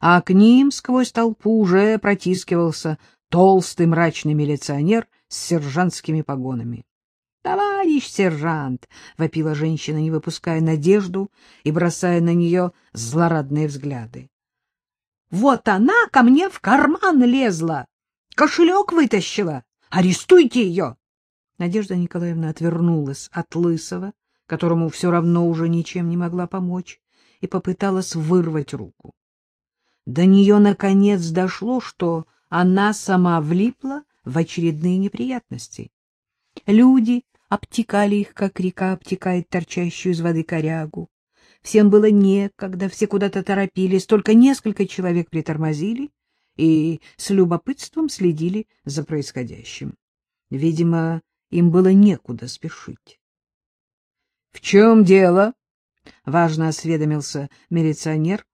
а к ним сквозь толпу уже протискивался толстый мрачный милиционер с сержантскими погонами. — Товарищ сержант! — вопила женщина, не выпуская надежду и бросая на нее злорадные взгляды. — Вот она ко мне в карман лезла, кошелек вытащила. Арестуйте ее! Надежда Николаевна отвернулась от Лысого, которому все равно уже ничем не могла помочь, и попыталась вырвать руку. До нее наконец дошло, что она сама влипла в очередные неприятности. Люди обтекали их, как река обтекает торчащую из воды корягу. Всем было некогда, все куда-то торопились, только несколько человек притормозили и с любопытством следили за происходящим. Видимо, им было некуда спешить. — В чем дело? — важно осведомился милиционер,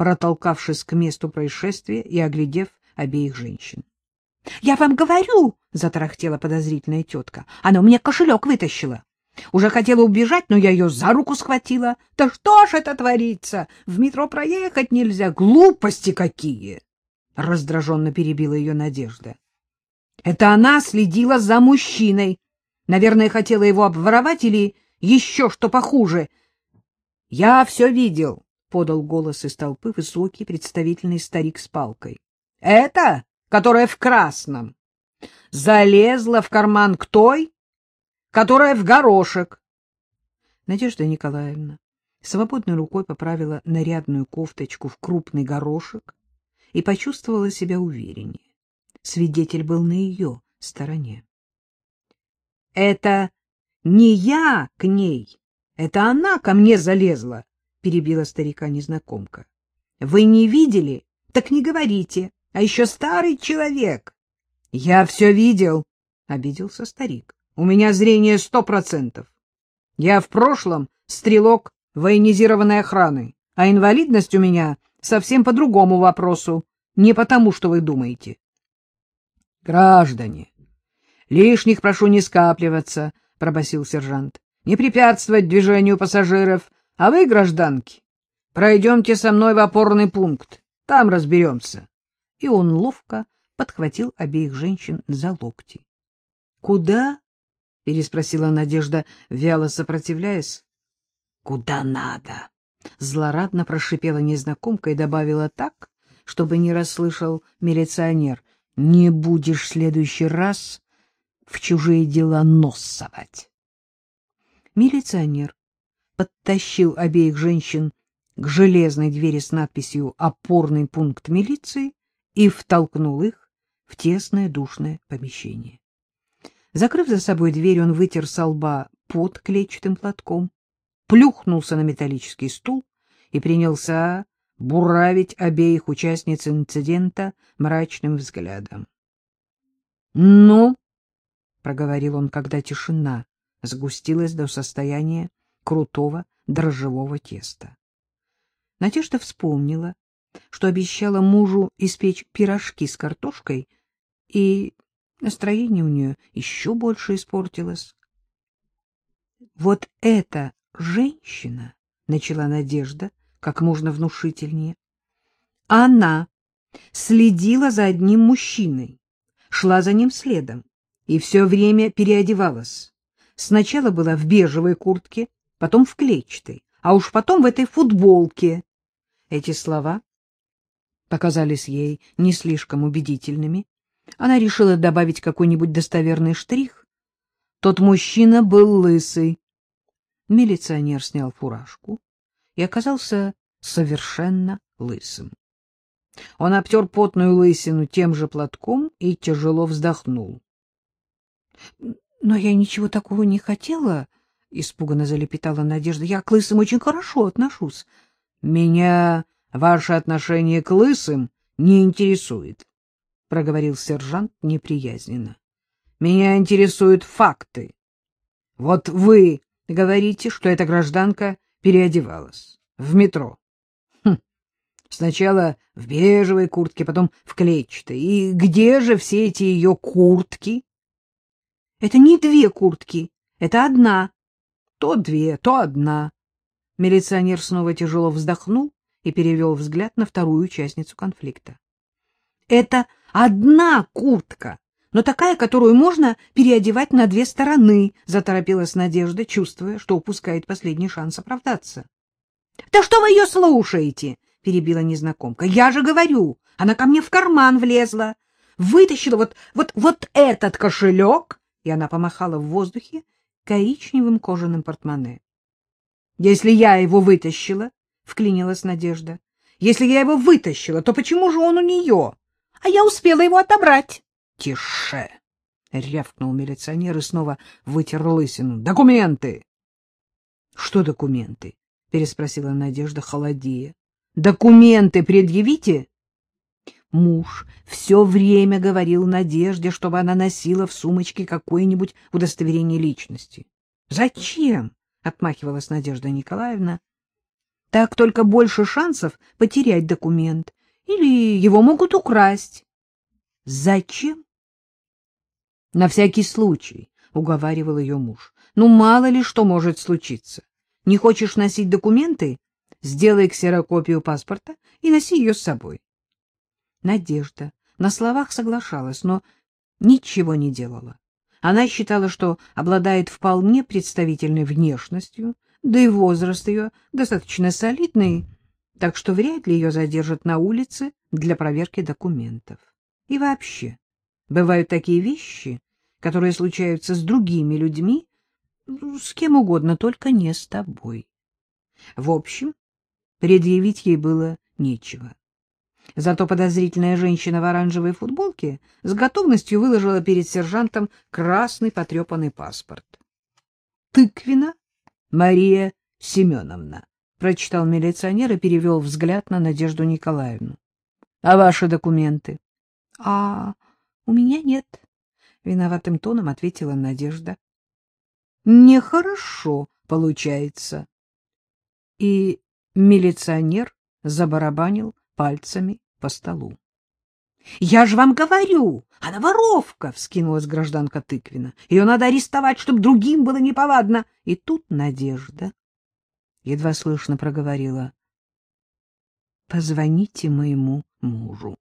протолкавшись к месту происшествия и оглядев обеих женщин. — Я вам говорю, — затарахтела подозрительная тетка, — она у меня кошелек вытащила. Уже хотела убежать, но я ее за руку схватила. Да что ж это творится? В метро проехать нельзя. Глупости какие! Раздраженно перебила ее Надежда. Это она следила за мужчиной. Наверное, хотела его обворовать или еще что похуже. — Я все видел, — подал голос из толпы высокий представительный старик с палкой. — Это, которая в красном, залезла в карман к той, которая в горошек. Надежда Николаевна свободной рукой поправила нарядную кофточку в крупный горошек и почувствовала себя увереннее. Свидетель был на ее стороне. — Это не я к ней, это она ко мне залезла, — перебила старика незнакомка. — Вы не видели? Так не говорите. А еще старый человек. — Я все видел, — обиделся старик. — У меня зрение сто процентов. Я в прошлом стрелок военизированной охраны, а инвалидность у меня совсем по другому вопросу, не потому, что вы думаете. — Граждане, лишних прошу не скапливаться, — пробасил сержант. — Не препятствовать движению пассажиров, а вы, гражданки, пройдемте со мной в опорный пункт, там разберемся. И он ловко подхватил обеих женщин за локти. — Куда? — переспросила Надежда, вяло сопротивляясь. — Куда надо? — злорадно прошипела незнакомка и добавила так, чтобы не расслышал милиционер. — Не будешь в следующий раз в чужие дела нос совать. Милиционер подтащил обеих женщин к железной двери с надписью «Опорный пункт милиции» и втолкнул их в тесное душное помещение. Закрыв за собой дверь, он вытер со лба под клетчатым платком, плюхнулся на металлический стул и принялся буравить обеих участниц инцидента мрачным взглядом. — Ну, — проговорил он, когда тишина сгустилась до состояния крутого дрожжевого теста. Надежда вспомнила, что обещала мужу испечь пирожки с картошкой, и настроение у нее еще больше испортилось. — Вот эта женщина, — начала Надежда, как можно внушительнее, — она следила за одним мужчиной, шла за ним следом и все время переодевалась. Сначала была в бежевой куртке, потом в клетчатой, а уж потом в этой футболке. Эти слова показались ей не слишком убедительными. Она решила добавить какой-нибудь достоверный штрих. Тот мужчина был лысый. Милиционер снял фуражку и оказался совершенно лысым. Он обтер потную лысину тем же платком и тяжело вздохнул. — Но я ничего такого не хотела, — испуганно залепетала Надежда. — Я к лысым очень хорошо отношусь. — Меня ваше отношение к лысым не интересует, — проговорил сержант неприязненно. — Меня интересуют факты. Вот вы говорите, что эта гражданка переодевалась в метро. Хм. Сначала в бежевой куртке, потом в клетчатой. И где же все эти ее куртки? — Это не две куртки, это одна. То две, то одна. Милиционер снова тяжело вздохнул и перевел взгляд на вторую участницу конфликта. — Это одна куртка, но такая, которую можно переодевать на две стороны, — заторопилась Надежда, чувствуя, что упускает последний шанс оправдаться. — Да что вы ее слушаете? — перебила незнакомка. — Я же говорю, она ко мне в карман влезла, вытащила вот, вот, вот этот кошелек, и она помахала в воздухе коричневым кожаным портмоне. — Если я его вытащила, — вклинилась Надежда, — если я его вытащила, то почему же он у нее? А я успела его отобрать. — Тише! — рявкнул милиционер и снова вытер лысину. — Документы! — Что документы? — переспросила Надежда, холодея. — Документы предъявите! Муж все время говорил Надежде, чтобы она носила в сумочке какое-нибудь удостоверение личности. — Зачем? — отмахивалась Надежда Николаевна. — Так только больше шансов потерять документ. Или его могут украсть. — Зачем? — На всякий случай, — уговаривал ее муж. — Ну, мало ли что может случиться. Не хочешь носить документы? Сделай ксерокопию паспорта и носи ее с собой. Надежда на словах соглашалась, но ничего не делала. Она считала, что обладает вполне представительной внешностью, да и возраст ее достаточно солидный, так что вряд ли ее задержат на улице для проверки документов. И вообще, бывают такие вещи, которые случаются с другими людьми, с кем угодно, только не с тобой. В общем, предъявить ей было нечего. Зато подозрительная женщина в оранжевой футболке с готовностью выложила перед сержантом красный потрепанный паспорт. — Тыквина Мария Семеновна, — прочитал милиционер и перевел взгляд на Надежду Николаевну. — А ваши документы? — А у меня нет, — виноватым тоном ответила Надежда. — Нехорошо получается. И милиционер забарабанил пальцами по столу. — Я же вам говорю, она воровка! — вскинулась гражданка Тыквина. — Ее надо арестовать, чтобы другим было неповадно. И тут Надежда едва слышно проговорила. — Позвоните моему мужу.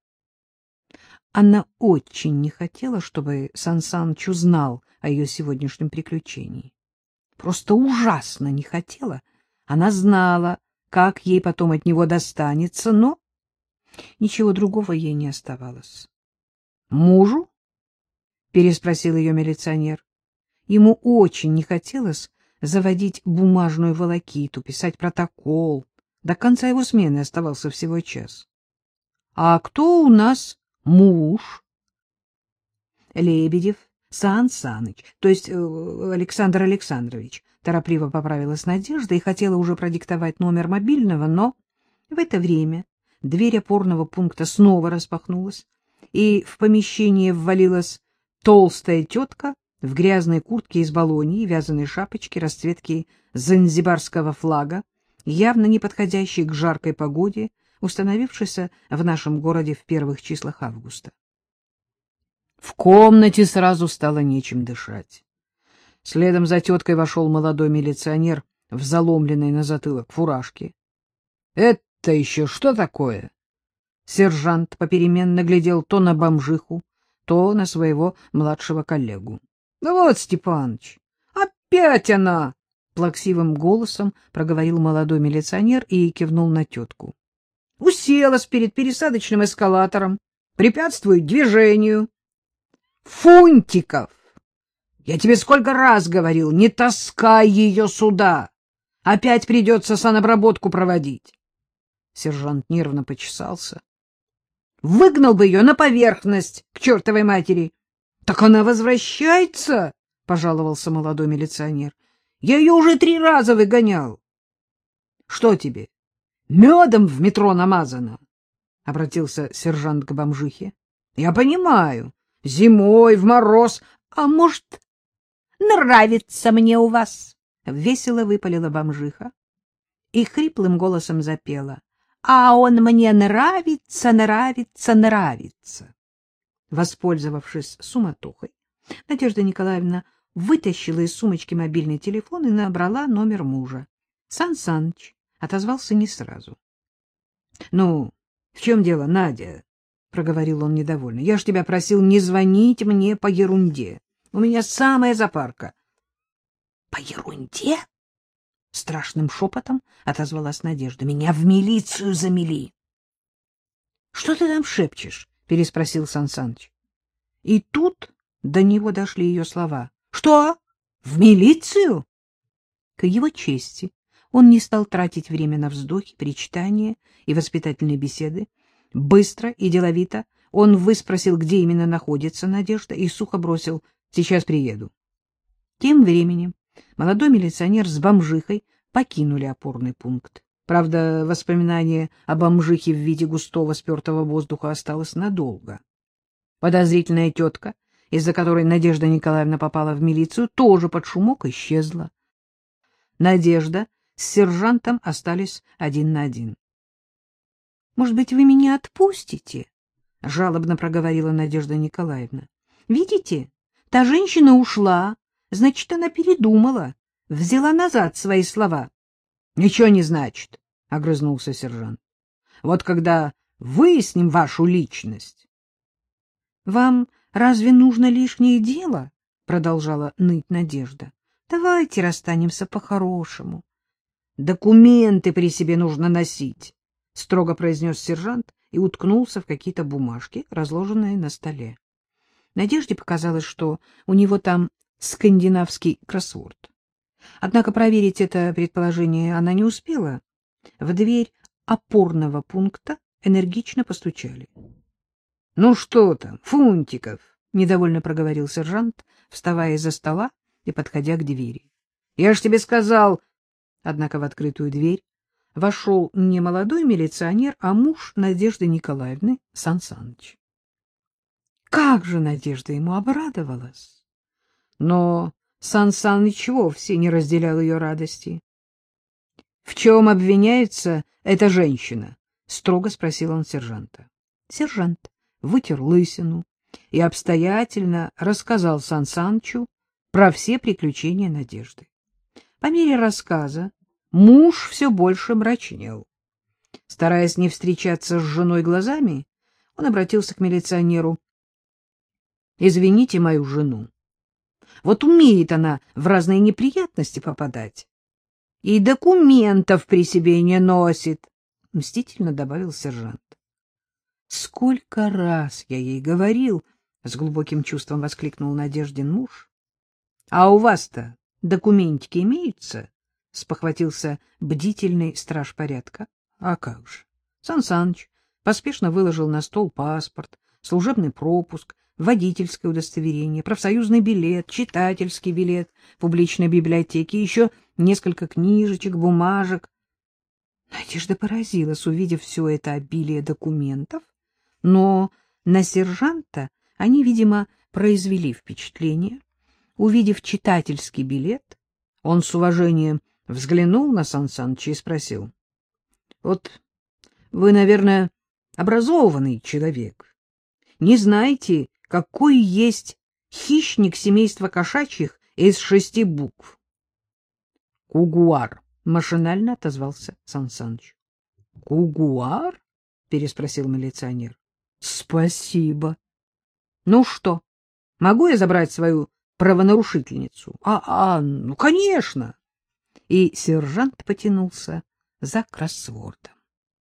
Она очень не хотела, чтобы Сан Саныч узнал о ее сегодняшнем приключении. Просто ужасно не хотела. Она знала, как ей потом от него достанется, но Ничего другого ей не оставалось. — Мужу? — переспросил ее милиционер. Ему очень не хотелось заводить бумажную волокиту, писать протокол. До конца его смены оставался всего час. — А кто у нас муж? — Лебедев Сан Саныч, то есть э, Александр Александрович, торопливо поправилась Надежда и хотела уже продиктовать номер мобильного, но в это время дверь опорного пункта снова распахнулась, и в помещение ввалилась толстая тетка в грязной куртке из балонии и вязаной шапочке расцветки занзибарского флага, явно не подходящей к жаркой погоде, установившейся в нашем городе в первых числах августа. В комнате сразу стало нечем дышать. Следом за теткой вошел молодой милиционер в заломленной на затылок фуражке. — Это это еще что такое? Сержант попеременно глядел то на бомжиху, то на своего младшего коллегу. — Ну вот, Степаныч, опять она! — плаксивым голосом проговорил молодой милиционер и кивнул на тетку. — Уселась перед пересадочным эскалатором, препятствует движению. — Фунтиков! Я тебе сколько раз говорил, не таскай ее сюда! Опять придется санобработку проводить. Сержант нервно почесался. Выгнал бы ее на поверхность, к чертовой матери. — Так она возвращается, — пожаловался молодой милиционер. — Я ее уже три раза выгонял. — Что тебе, медом в метро намазано? — обратился сержант к бомжихе. — Я понимаю, зимой, в мороз, а может, нравится мне у вас? — весело выпалила бомжиха и хриплым голосом запела а он мне нравится, нравится, нравится. Воспользовавшись суматохой, Надежда Николаевна вытащила из сумочки мобильный телефон и набрала номер мужа. Сан Саныч отозвался не сразу. — Ну, в чем дело, Надя? — проговорил он недовольно. — Я ж тебя просил не звонить мне по ерунде. У меня самая запарка. — По ерунде? — страшным шепотом отозвалась Надежда. — Меня в милицию замели. — Что ты там шепчешь? — переспросил Сансаныч. И тут до него дошли ее слова. — Что? В милицию? К его чести он не стал тратить время на вздохи, причитания и воспитательные беседы. Быстро и деловито он выспросил, где именно находится Надежда, и сухо бросил «Сейчас приеду». Тем временем молодой милиционер с бомжихой покинули опорный пункт. Правда, воспоминание о бомжихе в виде густого спертого воздуха осталось надолго. Подозрительная тетка, из-за которой Надежда Николаевна попала в милицию, тоже под шумок исчезла. Надежда с сержантом остались один на один. — Может быть, вы меня отпустите? — жалобно проговорила Надежда Николаевна. — Видите, та женщина ушла, значит, она передумала, взяла назад свои слова. — Ничего не значит, — огрызнулся сержант. — Вот когда выясним вашу личность... — Вам разве нужно лишнее дело? — продолжала ныть Надежда. — Давайте расстанемся по-хорошему. Документы при себе нужно носить, — строго произнес сержант и уткнулся в какие-то бумажки, разложенные на столе. Надежде показалось, что у него там скандинавский кроссворд. Однако проверить это предположение она не успела. В дверь опорного пункта энергично постучали. — Ну что там, Фунтиков? — недовольно проговорил сержант, вставая из-за стола и подходя к двери. — Я ж тебе сказал, Однако в открытую дверь вошел не молодой милиционер, а муж Надежды Николаевны Сансаныч. Как же Надежда ему обрадовалась! Но Сан Саныч вовсе не разделял ее радости. — В чем обвиняется эта женщина? — строго спросил он сержанта. Сержант вытер лысину и обстоятельно рассказал Сан Санычу про все приключения Надежды. По мере рассказа муж все больше мрачнел. Стараясь не встречаться с женой глазами, он обратился к милиционеру. — Извините мою жену. Вот умеет она в разные неприятности попадать. И документов при себе не носит, — мстительно добавил сержант. — Сколько раз я ей говорил, — с глубоким чувством воскликнул Надеждин муж. — А у вас-то документики имеются? — спохватился бдительный страж порядка. — А как же? Сан Саныч поспешно выложил на стол паспорт, служебный пропуск, водительское удостоверение, профсоюзный билет, читательский билет публичной библиотеки, еще несколько книжечек, бумажек. Надежда поразилась, увидев все это обилие документов, но на сержанта они, видимо, произвели впечатление. Увидев читательский билет, он с уважением взглянул на Сан Саныча и спросил. — Вот вы, наверное, образованный человек. Не знаете, какой есть хищник семейства кошачьих из шести букв? — Кугуар, — машинально отозвался Сан Саныч. — Кугуар? — переспросил милиционер. — Спасибо. — Ну что, могу я забрать свою правонарушительницу. А, а, ну, конечно. И сержант потянулся за кроссвордом.